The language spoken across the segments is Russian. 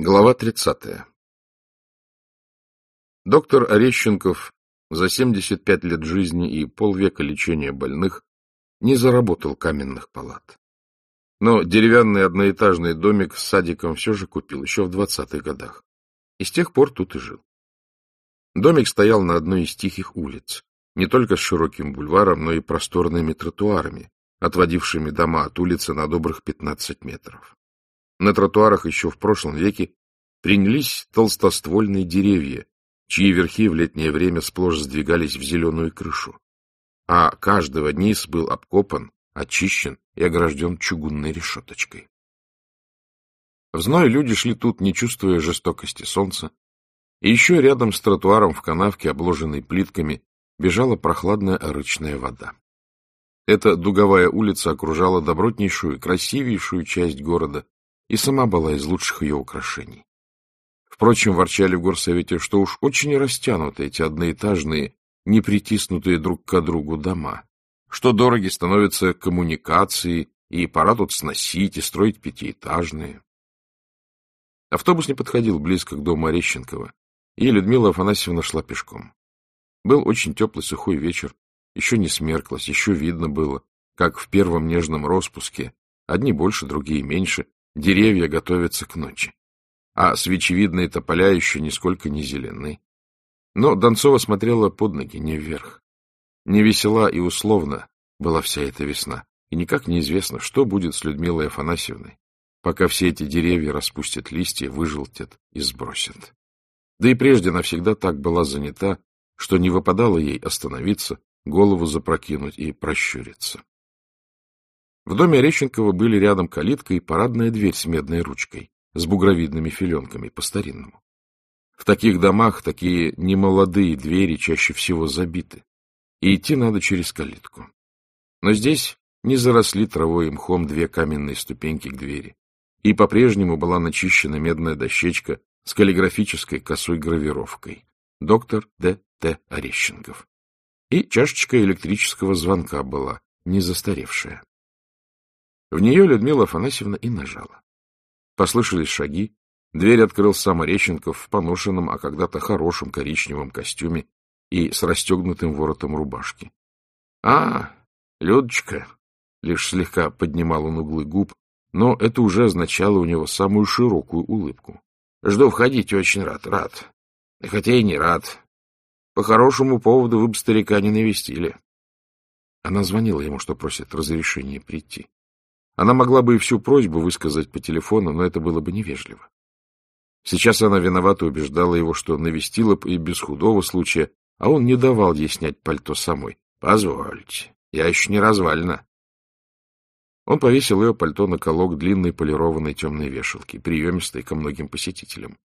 Глава 30. Доктор Орещенков за 75 лет жизни и полвека лечения больных не заработал каменных палат. Но деревянный одноэтажный домик с садиком все же купил еще в 20-х годах. И с тех пор тут и жил. Домик стоял на одной из тихих улиц, не только с широким бульваром, но и просторными тротуарами, отводившими дома от улицы на добрых 15 метров. На тротуарах еще в прошлом веке принялись толстоствольные деревья, чьи верхи в летнее время сплошь сдвигались в зеленую крышу. А каждого низ был обкопан, очищен и огражден чугунной решеточкой. В зной люди шли тут, не чувствуя жестокости солнца, и еще рядом с тротуаром в канавке, обложенной плитками, бежала прохладная рычная вода. Эта дуговая улица окружала добротнейшую, красивейшую часть города, и сама была из лучших ее украшений. Впрочем, ворчали в горсовете, что уж очень растянуты эти одноэтажные, не притиснутые друг к другу дома, что дороги становятся коммуникации, и пора тут сносить и строить пятиэтажные. Автобус не подходил близко к дому Орещенкова, и Людмила Афанасьевна шла пешком. Был очень теплый сухой вечер, еще не смерклось, еще видно было, как в первом нежном распуске, одни больше, другие меньше, Деревья готовятся к ночи, а свечевидные тополя еще нисколько не зелены. Но Донцова смотрела под ноги, не вверх. Не весела и условно была вся эта весна, и никак неизвестно, что будет с Людмилой Афанасьевной, пока все эти деревья распустят листья, выжелтят и сбросят. Да и прежде она всегда так была занята, что не выпадало ей остановиться, голову запрокинуть и прощуриться. В доме Орещенкова были рядом калитка и парадная дверь с медной ручкой, с бугровидными филенками по-старинному. В таких домах такие немолодые двери чаще всего забиты, и идти надо через калитку. Но здесь не заросли травой и мхом две каменные ступеньки к двери, и по-прежнему была начищена медная дощечка с каллиграфической косой гравировкой «Доктор Д. Т. Орещенков». И чашечка электрического звонка была, не застаревшая. В нее Людмила Афанасьевна и нажала. Послышались шаги. Дверь открыл сам Орещенков в поношенном, а когда-то хорошем коричневом костюме и с расстегнутым воротом рубашки. — А, Людочка! — лишь слегка поднимал он углы губ, но это уже означало у него самую широкую улыбку. — Жду, входите, очень рад, рад. Хотя и не рад. По хорошему поводу вы бы старика не навестили. Она звонила ему, что просит разрешения прийти. Она могла бы и всю просьбу высказать по телефону, но это было бы невежливо. Сейчас она виновато убеждала его, что навестила бы и без худого случая, а он не давал ей снять пальто самой. — Позвольте, я еще не развалена. Он повесил ее пальто на колок длинной полированной темной вешалки, приемистой ко многим посетителям,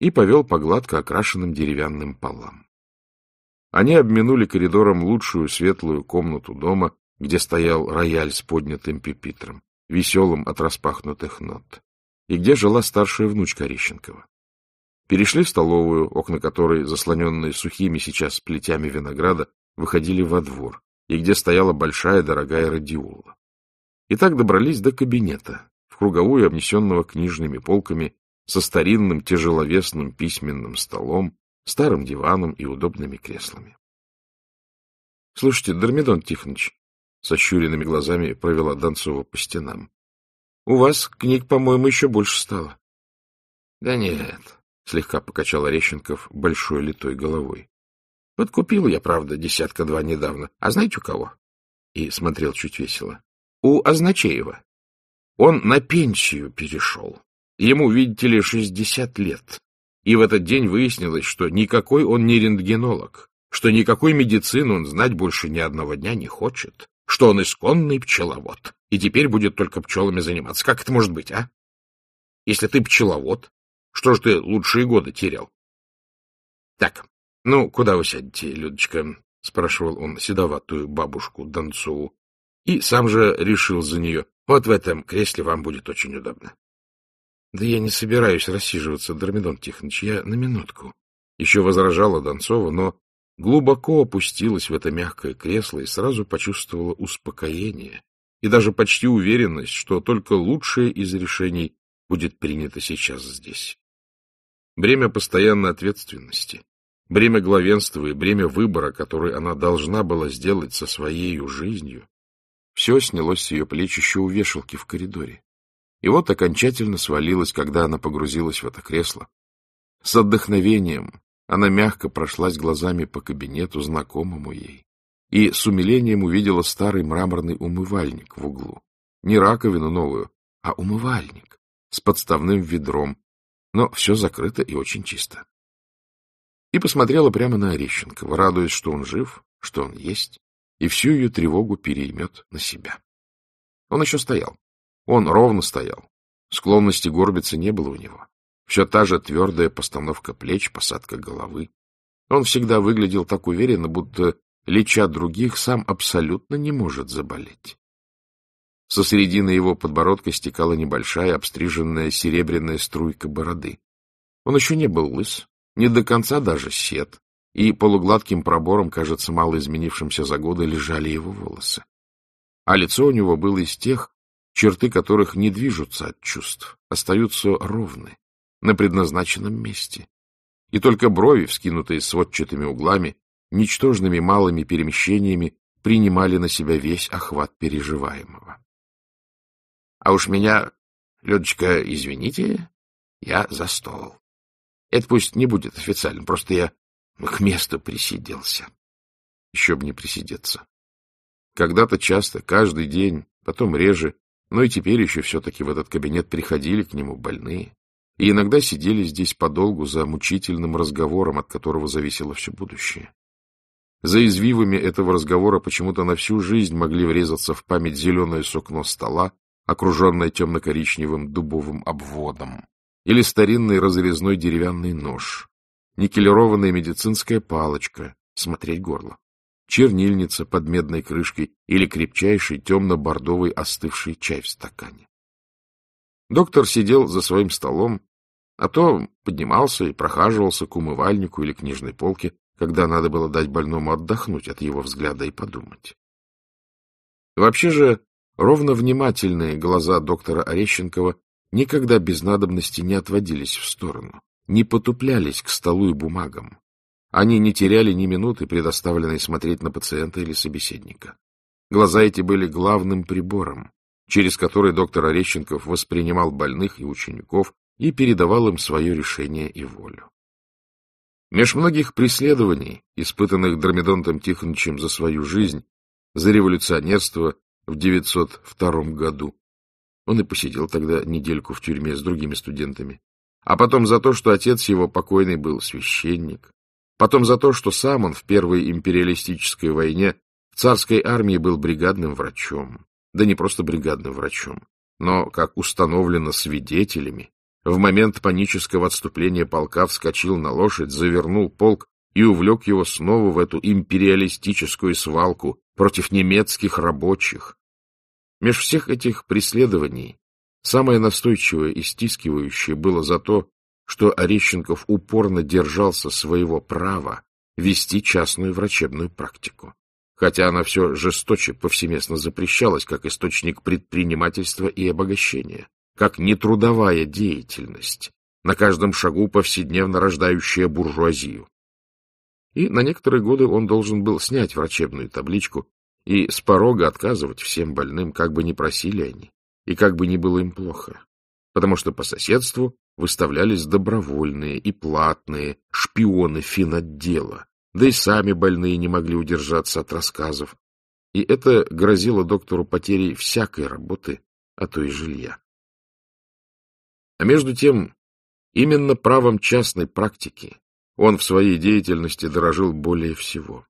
и повел по гладко окрашенным деревянным полам. Они обминули коридором лучшую светлую комнату дома, где стоял рояль с поднятым пюпитром, веселым от распахнутых нот, и где жила старшая внучка Орещенкова. Перешли в столовую, окна которой, заслоненные сухими сейчас плетями винограда, выходили во двор, и где стояла большая дорогая радиола. И так добрались до кабинета, в круговую, обнесенного книжными полками, со старинным тяжеловесным письменным столом, старым диваном и удобными креслами. — Слушайте, Дормидон Тихонович, Сощуренными глазами провела Донцова по стенам. — У вас книг, по-моему, еще больше стало. — Да нет, — слегка покачал Орещенков большой литой головой. — Вот купил я, правда, десятка-два недавно. А знаете, у кого? И смотрел чуть весело. — У Означеева. Он на пенсию перешел. Ему, видите ли, шестьдесят лет. И в этот день выяснилось, что никакой он не рентгенолог, что никакой медицины он знать больше ни одного дня не хочет, что он исконный пчеловод, и теперь будет только пчелами заниматься. Как это может быть, а? Если ты пчеловод, что ж ты лучшие годы терял? Так, ну, куда вы сядете, Людочка? — спрашивал он седоватую бабушку Донцову. И сам же решил за нее. Вот в этом кресле вам будет очень удобно. — Да я не собираюсь рассиживаться, Дормидон Тихонович, я на минутку. Еще возражала Донцова, но глубоко опустилась в это мягкое кресло и сразу почувствовала успокоение и даже почти уверенность, что только лучшее из решений будет принято сейчас здесь. Бремя постоянной ответственности, бремя главенства и бремя выбора, который она должна была сделать со своей жизнью, все снялось с ее плеч еще у вешалки в коридоре. И вот окончательно свалилось, когда она погрузилась в это кресло. С отдохновением она мягко прошлась глазами по кабинету, знакомому ей, и с умилением увидела старый мраморный умывальник в углу. Не раковину новую, а умывальник с подставным ведром, но все закрыто и очень чисто. И посмотрела прямо на Орещенкова, радуясь, что он жив, что он есть, и всю ее тревогу переймет на себя. Он еще стоял. Он ровно стоял. Склонности горбиться не было у него. Все та же твердая постановка плеч, посадка головы. Он всегда выглядел так уверенно, будто, леча других, сам абсолютно не может заболеть. Со средины его подбородка стекала небольшая, обстриженная серебряная струйка бороды. Он еще не был лыс, не до конца даже сед, и полугладким пробором, кажется, мало изменившимся за годы, лежали его волосы. А лицо у него было из тех, черты которых не движутся от чувств, остаются ровны, на предназначенном месте. И только брови, вскинутые сводчатыми углами, ничтожными малыми перемещениями, принимали на себя весь охват переживаемого. А уж меня, Людочка, извините, я за стол. Это пусть не будет официальным, просто я к месту присиделся. Еще бы не присидеться. Когда-то часто, каждый день, потом реже, но и теперь еще все-таки в этот кабинет приходили к нему больные. И иногда сидели здесь подолгу за мучительным разговором, от которого зависело все будущее. За извивами этого разговора почему-то на всю жизнь могли врезаться в память зеленое сукно стола, окруженное темно-коричневым дубовым обводом, или старинный разрезной деревянный нож, никелированная медицинская палочка, смотреть горло, чернильница под медной крышкой или крепчайший темно-бордовый остывший чай в стакане. Доктор сидел за своим столом, а то поднимался и прохаживался к умывальнику или книжной полке, когда надо было дать больному отдохнуть от его взгляда и подумать. Вообще же Ровно внимательные глаза доктора Орещенкова никогда без надобности не отводились в сторону, не потуплялись к столу и бумагам. Они не теряли ни минуты, предоставленной смотреть на пациента или собеседника. Глаза эти были главным прибором, через который доктор Орещенков воспринимал больных и учеников и передавал им свое решение и волю. Меж многих преследований, испытанных Дромедонтом Тихоновичем за свою жизнь, за революционерство в 902 году. Он и посидел тогда недельку в тюрьме с другими студентами. А потом за то, что отец его покойный был священник. Потом за то, что сам он в Первой империалистической войне в царской армии был бригадным врачом. Да не просто бригадным врачом, но, как установлено свидетелями, в момент панического отступления полка вскочил на лошадь, завернул полк и увлек его снова в эту империалистическую свалку против немецких рабочих, Меж всех этих преследований самое настойчивое и стискивающее было за то, что Орещенков упорно держался своего права вести частную врачебную практику, хотя она все жесточе повсеместно запрещалась как источник предпринимательства и обогащения, как нетрудовая деятельность, на каждом шагу повседневно рождающая буржуазию. И на некоторые годы он должен был снять врачебную табличку и с порога отказывать всем больным, как бы ни просили они, и как бы ни было им плохо, потому что по соседству выставлялись добровольные и платные шпионы финотдела, да и сами больные не могли удержаться от рассказов, и это грозило доктору потерей всякой работы, а то и жилья. А между тем, именно правом частной практики он в своей деятельности дорожил более всего.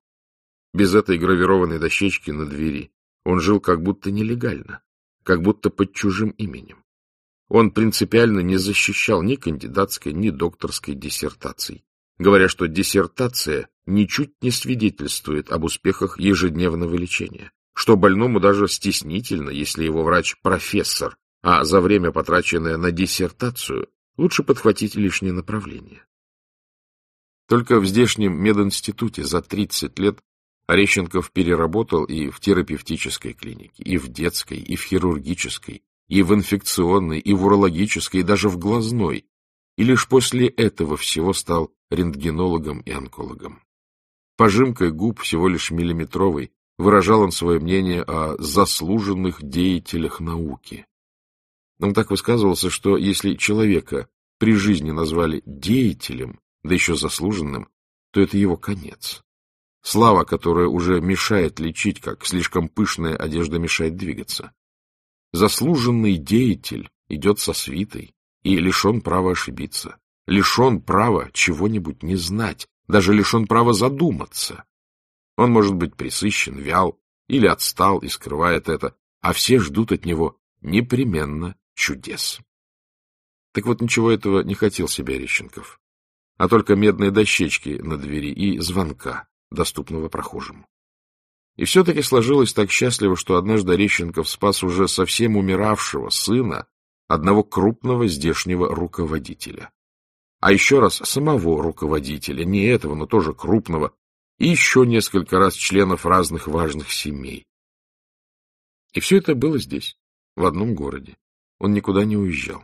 Без этой гравированной дощечки на двери он жил как будто нелегально, как будто под чужим именем. Он принципиально не защищал ни кандидатской, ни докторской диссертаций, говоря, что диссертация ничуть не свидетельствует об успехах ежедневного лечения, что больному даже стеснительно, если его врач профессор, а за время, потраченное на диссертацию, лучше подхватить лишнее направление. Только в здешнем мединституте за 30 лет Орещенков переработал и в терапевтической клинике, и в детской, и в хирургической, и в инфекционной, и в урологической, и даже в глазной, и лишь после этого всего стал рентгенологом и онкологом. Пожимкой губ всего лишь миллиметровой выражал он свое мнение о заслуженных деятелях науки. Он так высказывался, что если человека при жизни назвали деятелем, да еще заслуженным, то это его конец. Слава, которая уже мешает лечить, как слишком пышная одежда мешает двигаться. Заслуженный деятель идет со свитой и лишен права ошибиться, лишен права чего-нибудь не знать, даже лишен права задуматься. Он может быть присыщен, вял или отстал и скрывает это, а все ждут от него непременно чудес. Так вот, ничего этого не хотел себе Рещенков, а только медные дощечки на двери и звонка, доступного прохожему. И все-таки сложилось так счастливо, что однажды Рещенков спас уже совсем умиравшего сына одного крупного здешнего руководителя. А еще раз самого руководителя, не этого, но тоже крупного, и еще несколько раз членов разных важных семей. И все это было здесь, в одном городе. Он никуда не уезжал.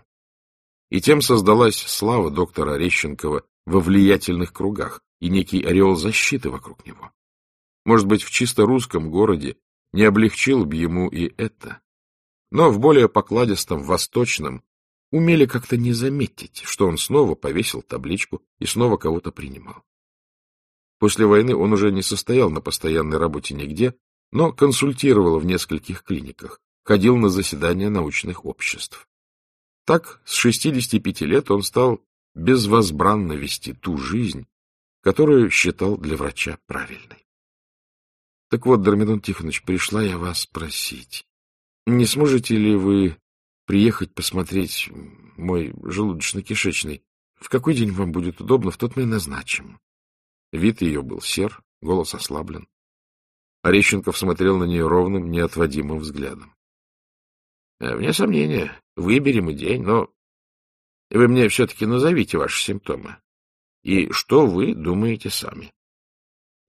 И тем создалась слава доктора Рещенкова во влиятельных кругах и некий ореол защиты вокруг него. Может быть, в чисто русском городе не облегчил бы ему и это. Но в более покладистом, восточном, умели как-то не заметить, что он снова повесил табличку и снова кого-то принимал. После войны он уже не состоял на постоянной работе нигде, но консультировал в нескольких клиниках, ходил на заседания научных обществ. Так, с 65 лет он стал безвозбранно вести ту жизнь, которую считал для врача правильной. Так вот, Дормидон Тихонович, пришла я вас спросить, не сможете ли вы приехать посмотреть мой желудочно-кишечный? В какой день вам будет удобно, в тот мы и назначим. Вид ее был сер, голос ослаблен. Орещенков смотрел на нее ровным, неотводимым взглядом. Э, — Вне сомнения, выберем и день, но вы мне все-таки назовите ваши симптомы. И что вы думаете сами?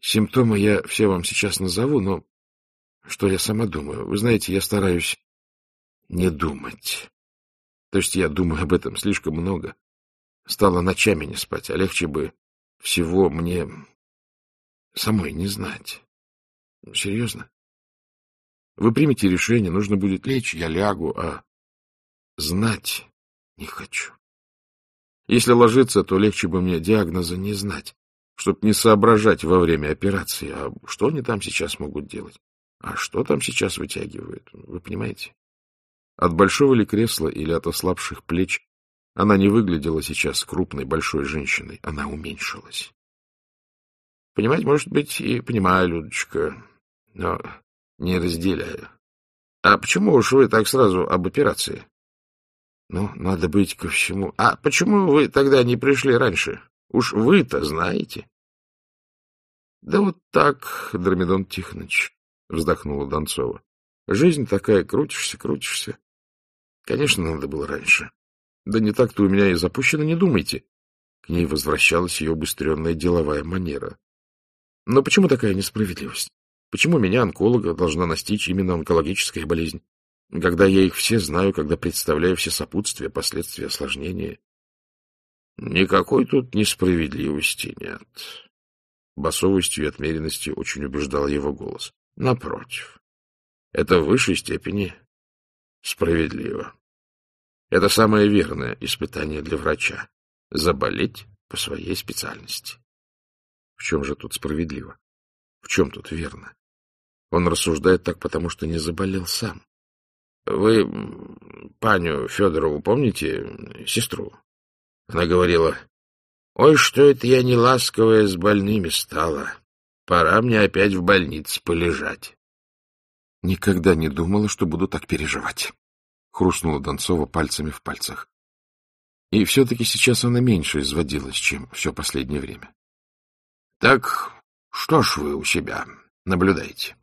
Симптомы я все вам сейчас назову, но что я сама думаю? Вы знаете, я стараюсь не думать. То есть я думаю об этом слишком много. Стало ночами не спать, а легче бы всего мне самой не знать. Серьезно? Вы примете решение, нужно будет лечь, я лягу, а знать не хочу. Если ложиться, то легче бы мне диагноза не знать, чтоб не соображать во время операции, а что они там сейчас могут делать, а что там сейчас вытягивают, вы понимаете? От большого ли кресла или от ослабших плеч она не выглядела сейчас крупной большой женщиной, она уменьшилась. Понимать, может быть, и понимаю, Людочка, но не разделяю. А почему уж вы так сразу об операции? Ну, надо быть ко всему. А почему вы тогда не пришли раньше? Уж вы-то знаете. Да вот так, Дромедон Тихонович, вздохнула Донцова. Жизнь такая, крутишься, крутишься. Конечно, надо было раньше. Да не так-то у меня и запущено, не думайте. К ней возвращалась ее убыстренная деловая манера. Но почему такая несправедливость? Почему меня, онколога, должна настичь именно онкологическая болезнь? когда я их все знаю, когда представляю все сопутствия, последствия, осложнения. Никакой тут несправедливости нет. Басовостью и отмеренностью очень убеждал его голос. Напротив, это в высшей степени справедливо. Это самое верное испытание для врача — заболеть по своей специальности. В чем же тут справедливо? В чем тут верно? Он рассуждает так, потому что не заболел сам. Вы паню Федорову помните, сестру? Она говорила, «Ой, что это я не ласковая с больными стала. Пора мне опять в больнице полежать». Никогда не думала, что буду так переживать. Хрустнула Донцова пальцами в пальцах. И все-таки сейчас она меньше изводилась, чем все последнее время. — Так что ж вы у себя наблюдаете?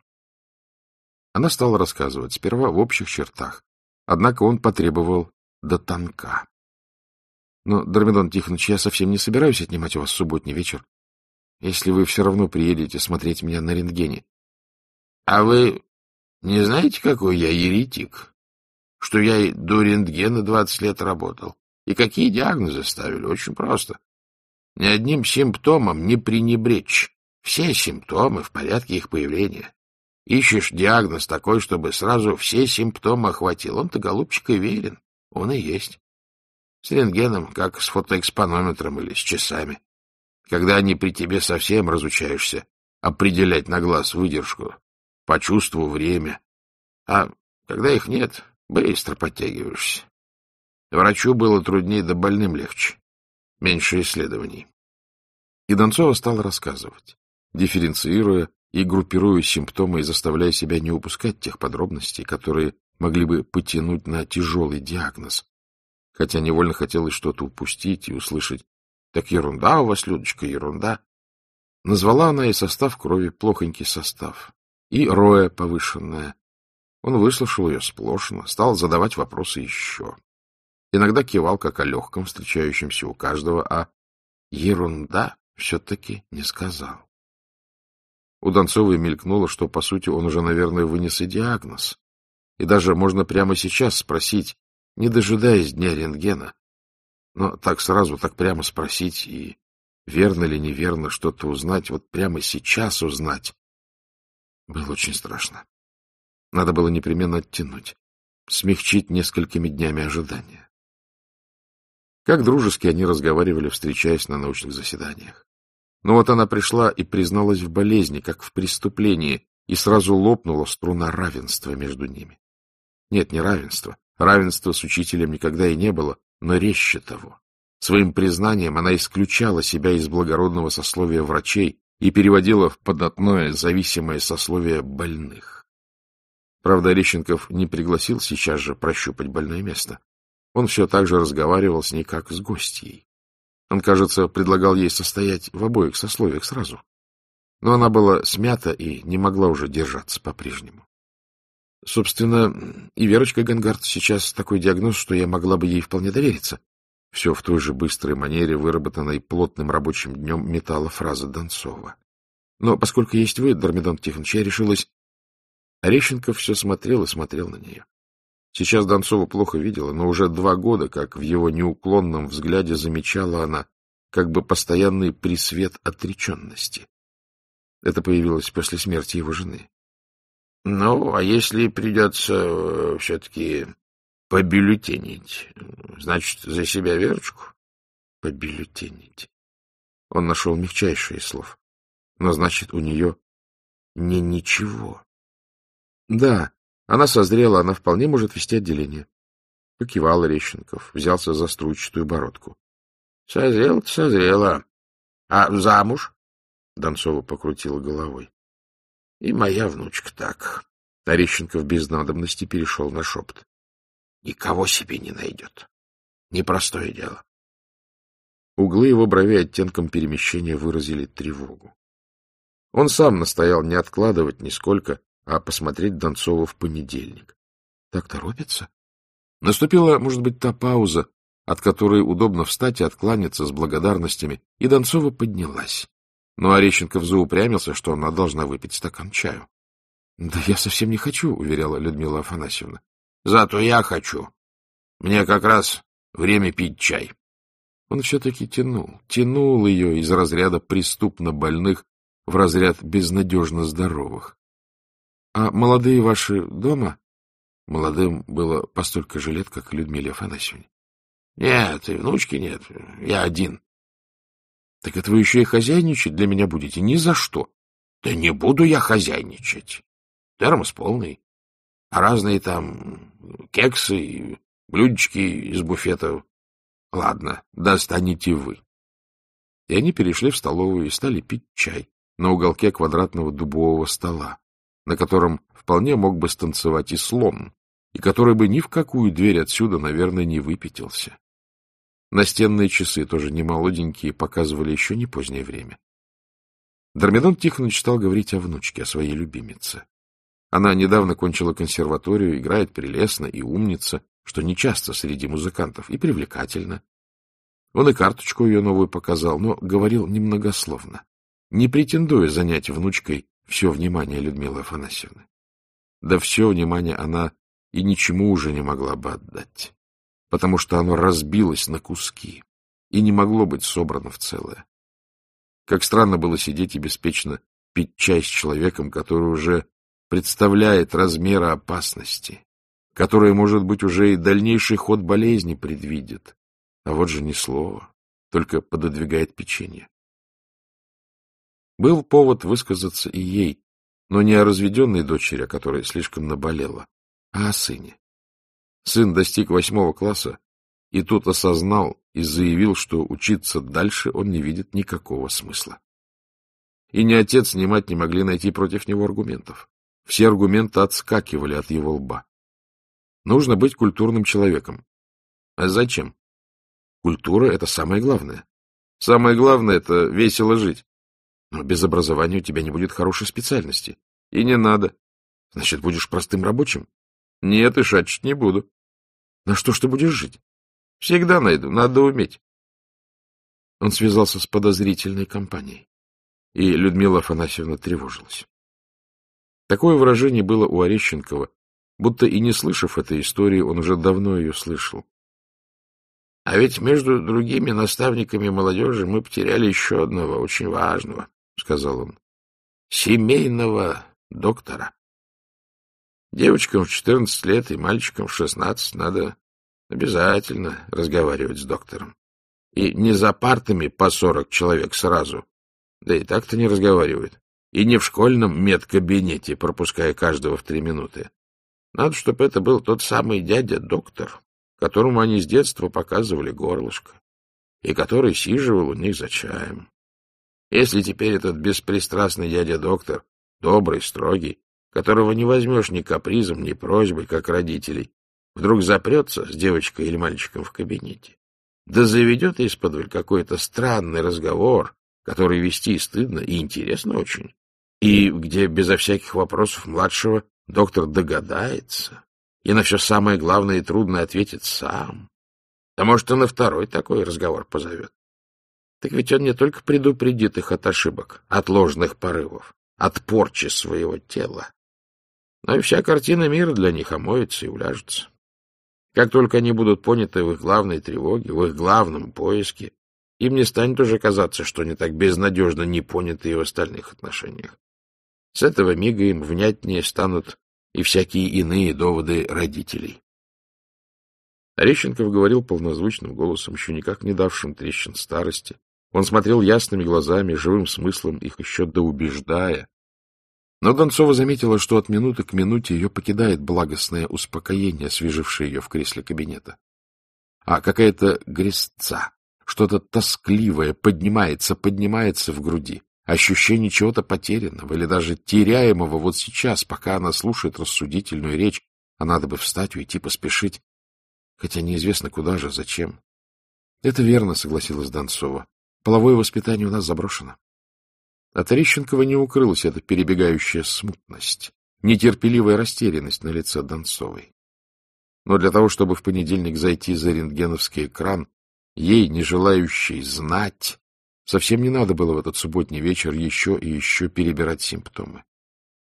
Она стала рассказывать, сперва в общих чертах. Однако он потребовал до тонка. Но, Дормидон Тихонович, я совсем не собираюсь отнимать у вас субботний вечер, если вы все равно приедете смотреть меня на рентгене. — А вы не знаете, какой я еретик? что я и до рентгена двадцать лет работал. И какие диагнозы ставили? Очень просто. Ни одним симптомом не пренебречь. Все симптомы в порядке их появления. Ищешь диагноз такой, чтобы сразу все симптомы охватил. Он-то, голубчик, и верен. Он и есть. С рентгеном, как с фотоэкспонометром или с часами. Когда они при тебе совсем разучаешься определять на глаз выдержку, по чувству время. А когда их нет, быстро подтягиваешься. Врачу было труднее, да больным легче. Меньше исследований. И Донцова стала рассказывать, дифференцируя и группируя симптомы и заставляя себя не упускать тех подробностей, которые могли бы потянуть на тяжелый диагноз, хотя невольно хотелось что-то упустить и услышать «Так ерунда у вас, Людочка, ерунда». Назвала она и состав крови плохонький состав, и роя повышенная. Он выслушал ее сплошно, стал задавать вопросы еще. Иногда кивал, как о легком, встречающемся у каждого, а ерунда все-таки не сказал. У Донцовой мелькнуло, что, по сути, он уже, наверное, вынес и диагноз. И даже можно прямо сейчас спросить, не дожидаясь дня рентгена, но так сразу, так прямо спросить и верно ли неверно что-то узнать, вот прямо сейчас узнать, было очень страшно. Надо было непременно оттянуть, смягчить несколькими днями ожидания. Как дружески они разговаривали, встречаясь на научных заседаниях. Но вот она пришла и призналась в болезни, как в преступлении, и сразу лопнула струна равенства между ними. Нет, не равенство. Равенства с учителем никогда и не было, но резче того. Своим признанием она исключала себя из благородного сословия врачей и переводила в податное зависимое сословие больных. Правда, Орещенков не пригласил сейчас же прощупать больное место. Он все так же разговаривал с ней, как с гостьей. Он, кажется, предлагал ей состоять в обоих сословиях сразу. Но она была смята и не могла уже держаться по-прежнему. Собственно, и Верочка Гангард сейчас такой диагноз, что я могла бы ей вполне довериться. Все в той же быстрой манере, выработанной плотным рабочим днем, металла фраза Донцова. Но поскольку есть вы, Дормидон Тихонович, я решилась... Орещенков все смотрел и смотрел на нее. Сейчас Донцова плохо видела, но уже два года, как в его неуклонном взгляде замечала она, как бы постоянный присвет отреченности. Это появилось после смерти его жены. — Ну, а если придется э, все-таки побюллетенить, значит, за себя Верочку? — Побюллетенить. Он нашел мягчайшие слов. Но, значит, у нее не ничего. Да, она созрела, она вполне может вести отделение. Покивал Рещенков, взялся за струйчатую бородку. — Созрела-то созрела. А замуж? Донцова покрутила головой. И моя внучка так. Орещенков без надобности перешел на шепот. Никого себе не найдет. Непростое дело. Углы его бровей оттенком перемещения выразили тревогу. Он сам настоял не откладывать нисколько, а посмотреть Донцова в понедельник. Так торопится? Наступила, может быть, та пауза, от которой удобно встать и откланяться с благодарностями, и Донцова поднялась. Но Орещенков заупрямился, что она должна выпить стакан чаю. — Да я совсем не хочу, — уверяла Людмила Афанасьевна. — Зато я хочу. Мне как раз время пить чай. Он все-таки тянул, тянул ее из разряда преступно больных в разряд безнадежно здоровых. — А молодые ваши дома? Молодым было постолько же лет, как Людмиле Афанасьевне. — Нет, и внучки нет. Я один. Так это вы еще и хозяйничать для меня будете? Ни за что. Да не буду я хозяйничать. Термос полный. А разные там кексы и блюдечки из буфета. Ладно, достанете вы. И они перешли в столовую и стали пить чай на уголке квадратного дубового стола, на котором вполне мог бы станцевать и слон, и который бы ни в какую дверь отсюда, наверное, не выпятился. Настенные часы, тоже не молоденькие, показывали еще не позднее время. Дормидон Тихонович стал говорить о внучке, о своей любимице. Она недавно кончила консерваторию, играет прелестно и умница, что нечасто среди музыкантов, и привлекательно. Он и карточку ее новую показал, но говорил немногословно, не претендуя занять внучкой все внимание Людмилы Афанасьевны. Да все внимание она и ничему уже не могла бы отдать, потому что оно разбилось на куски и не могло быть собрано в целое. Как странно было сидеть и беспечно пить чай с человеком, который уже представляет размеры опасности, который, может быть, уже и дальнейший ход болезни предвидит. А вот же ни слова, только пододвигает печенье. Был повод высказаться и ей, но не о разведенной дочери, о которой слишком наболела, а о сыне. Сын достиг восьмого класса и тут осознал и заявил, что учиться дальше он не видит никакого смысла. И ни отец, ни мать не могли найти против него аргументов. Все аргументы отскакивали от его лба. Нужно быть культурным человеком. А зачем? Культура — это самое главное. Самое главное — это весело жить. Но без образования у тебя не будет хорошей специальности. И не надо. Значит, будешь простым рабочим? Нет, и шачить не буду. На что ж ты будешь жить? Всегда найду, надо уметь. Он связался с подозрительной компанией, и Людмила Афанасьевна тревожилась. Такое выражение было у Орещенкова, будто и не слышав этой истории, он уже давно ее слышал. — А ведь между другими наставниками молодежи мы потеряли еще одного, очень важного, — сказал он, — семейного доктора. Девочкам в четырнадцать лет и мальчикам в шестнадцать надо обязательно разговаривать с доктором. И не за партами по сорок человек сразу, да и так-то не разговаривают, и не в школьном медкабинете, пропуская каждого в три минуты. Надо, чтобы это был тот самый дядя-доктор, которому они с детства показывали горлышко, и который сиживал у них за чаем. Если теперь этот беспристрастный дядя-доктор, добрый, строгий, которого не возьмешь ни капризом, ни просьбой, как родителей, вдруг запрется с девочкой или мальчиком в кабинете, да заведет из-под какой-то странный разговор, который вести стыдно и интересно очень, и где безо всяких вопросов младшего доктор догадается и на все самое главное и трудное ответит сам. А может, и на второй такой разговор позовет. Так ведь он не только предупредит их от ошибок, от ложных порывов, от порчи своего тела, но и вся картина мира для них омоется и уляжется. Как только они будут поняты в их главной тревоге, в их главном поиске, им не станет уже казаться, что они так безнадежно не поняты и в остальных отношениях. С этого мига им внятнее станут и всякие иные доводы родителей. Орещенков говорил полнозвучным голосом, еще никак не давшим трещин старости. Он смотрел ясными глазами, живым смыслом их еще доубеждая. Но Донцова заметила, что от минуты к минуте ее покидает благостное успокоение, освежившее ее в кресле кабинета. А какая-то грязца, что-то тоскливое поднимается, поднимается в груди. Ощущение чего-то потерянного или даже теряемого вот сейчас, пока она слушает рассудительную речь, а надо бы встать, уйти, поспешить. Хотя неизвестно куда же, зачем. — Это верно, — согласилась Донцова. — Половое воспитание у нас заброшено. От Орещенкова не укрылась эта перебегающая смутность, нетерпеливая растерянность на лице Донцовой. Но для того, чтобы в понедельник зайти за рентгеновский экран, ей, не желающей знать, Совсем не надо было в этот субботний вечер еще и еще перебирать симптомы.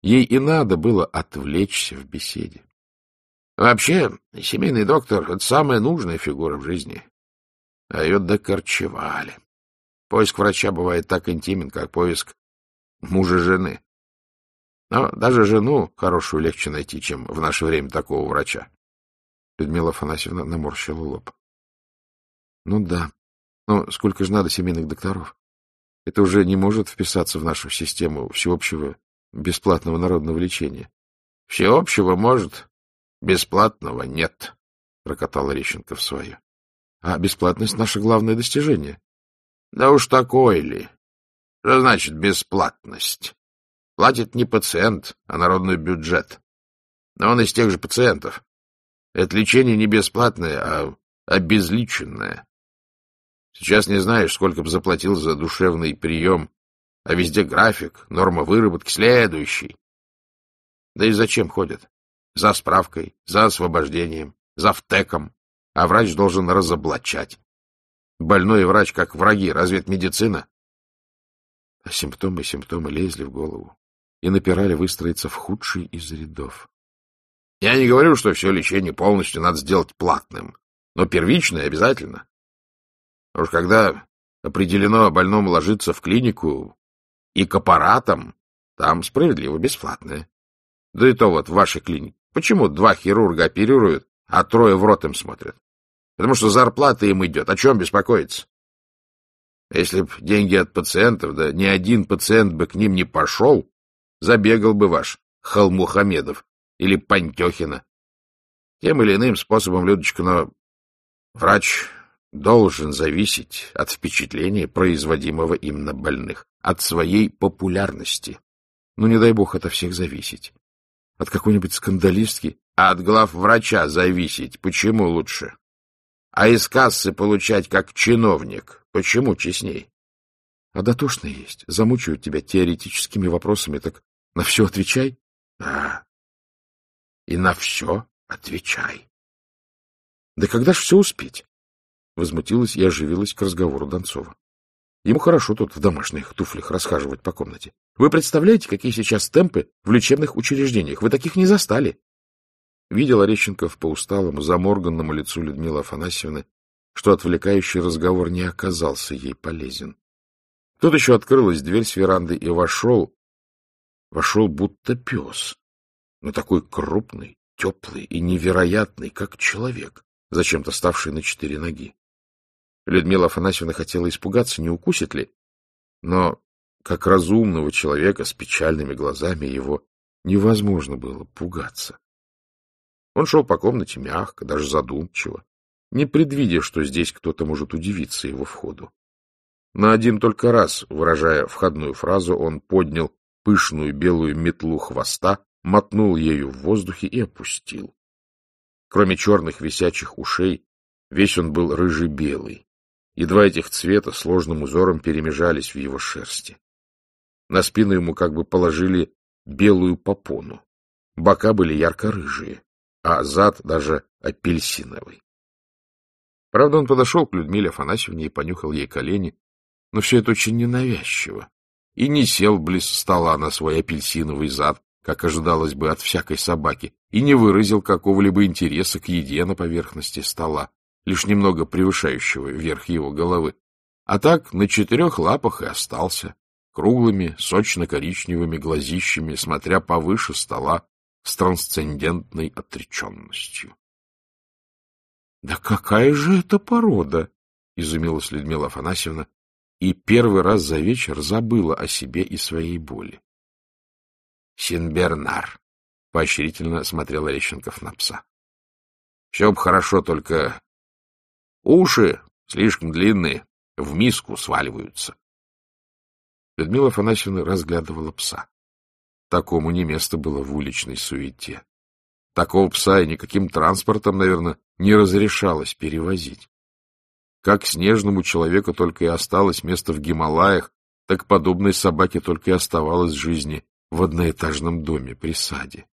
Ей и надо было отвлечься в беседе. Вообще, семейный доктор — это самая нужная фигура в жизни. А ее докорчевали. Поиск врача бывает так интимен, как поиск мужа жены. Но даже жену хорошую легче найти, чем в наше время такого врача. Людмила Афанасьевна наморщила лоб. — Ну да, но сколько же надо семейных докторов? Это уже не может вписаться в нашу систему всеобщего бесплатного народного лечения. — Всеобщего может, бесплатного нет, — прокатал Рещенко в свое. — А бесплатность — наше главное достижение. — Да уж такой ли. Что значит бесплатность? Платит не пациент, а народный бюджет. Но он из тех же пациентов. Это лечение не бесплатное, а обезличенное. Сейчас не знаешь, сколько бы заплатил за душевный прием, а везде график, норма выработки, следующий. Да и зачем ходят? За справкой, за освобождением, за втеком, а врач должен разоблачать. Больной и врач как враги, разве это медицина? А симптомы, симптомы лезли в голову и напирали выстроиться в худший из рядов. Я не говорю, что все лечение полностью надо сделать платным, но первичное обязательно. Уж когда определено больному ложиться в клинику и к аппаратам, там справедливо бесплатное. Да и то вот в вашей клинике. Почему два хирурга оперируют, а трое в рот им смотрят? Потому что зарплата им идет. О чем беспокоиться? Если б деньги от пациентов, да ни один пациент бы к ним не пошел, забегал бы ваш Халмухамедов или Пантехина. Тем или иным способом, Людочка, но врач должен зависеть от впечатления, производимого им на больных, от своей популярности. Ну, не дай бог это всех зависеть. От какой-нибудь скандалистки, а от глав врача зависеть. Почему лучше? А из кассы получать как чиновник. Почему честней? А дотошно есть. Замучают тебя теоретическими вопросами, так на все отвечай. Да. И на все отвечай. Да когда ж все успеть? Возмутилась и оживилась к разговору Донцова. Ему хорошо тут в домашних туфлях расхаживать по комнате. Вы представляете, какие сейчас темпы в лечебных учреждениях? Вы таких не застали. Видел Орещенков по усталому, заморганному лицу Людмилы Афанасьевны, что отвлекающий разговор не оказался ей полезен. Тут еще открылась дверь с веранды и вошел, вошел будто пес, но такой крупный, теплый и невероятный, как человек, зачем-то ставший на четыре ноги. Людмила Афанасьевна хотела испугаться, не укусит ли, но, как разумного человека с печальными глазами, его невозможно было пугаться. Он шел по комнате мягко, даже задумчиво, не предвидя, что здесь кто-то может удивиться его входу. На один только раз, выражая входную фразу, он поднял пышную белую метлу хвоста, мотнул ею в воздухе и опустил. Кроме черных висячих ушей, весь он был рыжий-белый. и два этих цвета сложным узором перемежались в его шерсти. На спину ему как бы положили белую попону. Бока были ярко-рыжие а зад даже апельсиновый. Правда, он подошел к Людмиле Афанасьевне и понюхал ей колени, но все это очень ненавязчиво, и не сел близ стола на свой апельсиновый зад, как ожидалось бы от всякой собаки, и не выразил какого-либо интереса к еде на поверхности стола, лишь немного превышающего верх его головы. А так на четырех лапах и остался, круглыми, сочно-коричневыми глазищами, смотря повыше стола, с трансцендентной отреченностью. — Да какая же это порода? — изумилась Людмила Афанасьевна и первый раз за вечер забыла о себе и своей боли. — Синбернар, — поощрительно смотрел Орещенков на пса. — Все бы хорошо, только уши слишком длинные, в миску сваливаются. Людмила Афанасьевна разглядывала пса. Такому не место было в уличной суете. Такого пса и никаким транспортом, наверное, не разрешалось перевозить. Как снежному человеку только и осталось место в Гималаях, так подобной собаке только и оставалось жизни в одноэтажном доме при саде.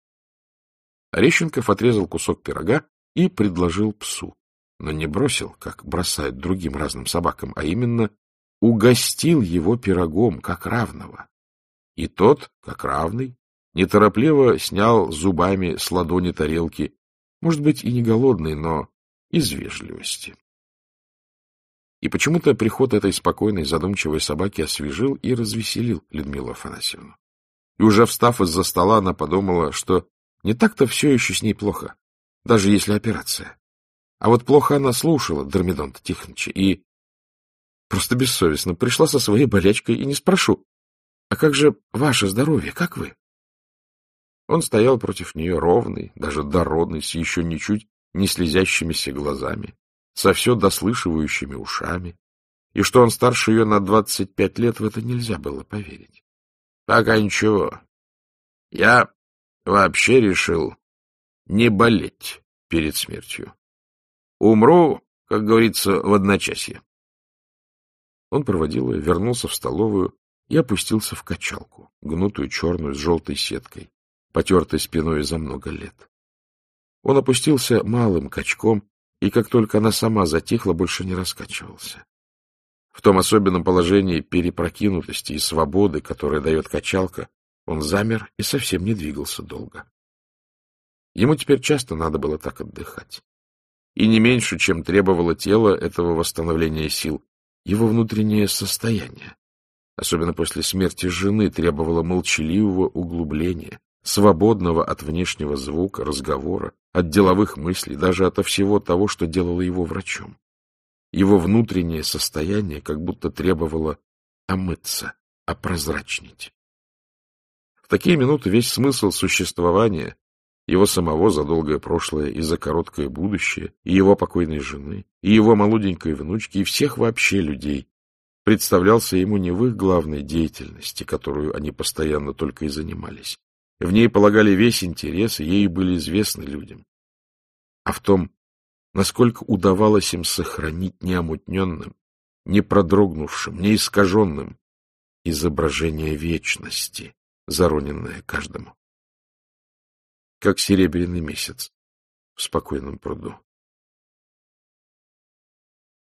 Орещенков отрезал кусок пирога и предложил псу, но не бросил, как бросают другим разным собакам, а именно угостил его пирогом, как равного. И тот, как равный, неторопливо снял зубами с ладони тарелки, может быть, и не голодный, но из вежливости. И почему-то приход этой спокойной, задумчивой собаки освежил и развеселил Людмилу Афанасьевну. И уже встав из-за стола, она подумала, что не так-то все еще с ней плохо, даже если операция. А вот плохо она слушала Дормидонта Тихоновича и просто бессовестно пришла со своей болячкой и не спрошу, а как же ваше здоровье, как вы? Он стоял против нее ровный, даже дородный, с еще ничуть не слезящимися глазами, со все дослышивающими ушами. И что он старше ее на двадцать пять лет, в это нельзя было поверить. — Пока ничего. Я вообще решил не болеть перед смертью. Умру, как говорится, в одночасье. Он проводил ее, вернулся в столовую, и опустился в качалку, гнутую черную с желтой сеткой, потертой спиной за много лет. Он опустился малым качком, и как только она сама затихла, больше не раскачивался. В том особенном положении перепрокинутости и свободы, которое дает качалка, он замер и совсем не двигался долго. Ему теперь часто надо было так отдыхать. И не меньше, чем требовало тело этого восстановления сил, его внутреннее состояние, особенно после смерти жены, требовало молчаливого углубления, свободного от внешнего звука, разговора, от деловых мыслей, даже от всего того, что делало его врачом. Его внутреннее состояние как будто требовало омыться, опрозрачнить. В такие минуты весь смысл существования его самого за долгое прошлое и за короткое будущее, и его покойной жены, и его молоденькой внучки, и всех вообще людей, представлялся ему не в их главной деятельности, которую они постоянно только и занимались. В ней полагали весь интерес, и ей были известны людям. А в том, насколько удавалось им сохранить неомутненным, не продрогнувшим, не искаженным изображение вечности, зароненное каждому как серебряный месяц в спокойном пруду.